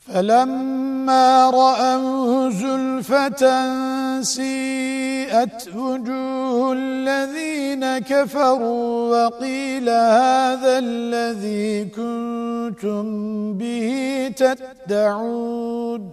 فَلَمَّا رأوا زُلْفَةً سِيئَتْ وُجُوهُ الَّذِينَ كَفَرُوا وَقِيلَ هَذَا الَّذِي كُنتُم بِهِ تَدَّعُونَ